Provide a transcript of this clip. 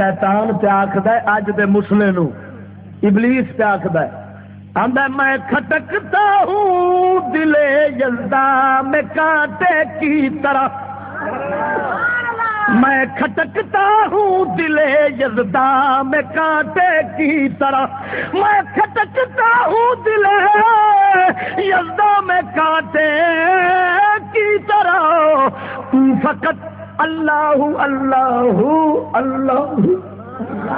شیطان پہ آخد اج دے مسلے نو۔ ابلیس پہ آخد آدھا میں کھٹکتا ہوں، دلے یزدہ میں کانٹے کی طرح میں کھٹکتا ہوں، دلے یزدہ میں کانٹے کی طرح میں کھٹکتا ہوں، دلے یزدہ میں کانٹے کی طرح فقط اللہ اللہ اللہ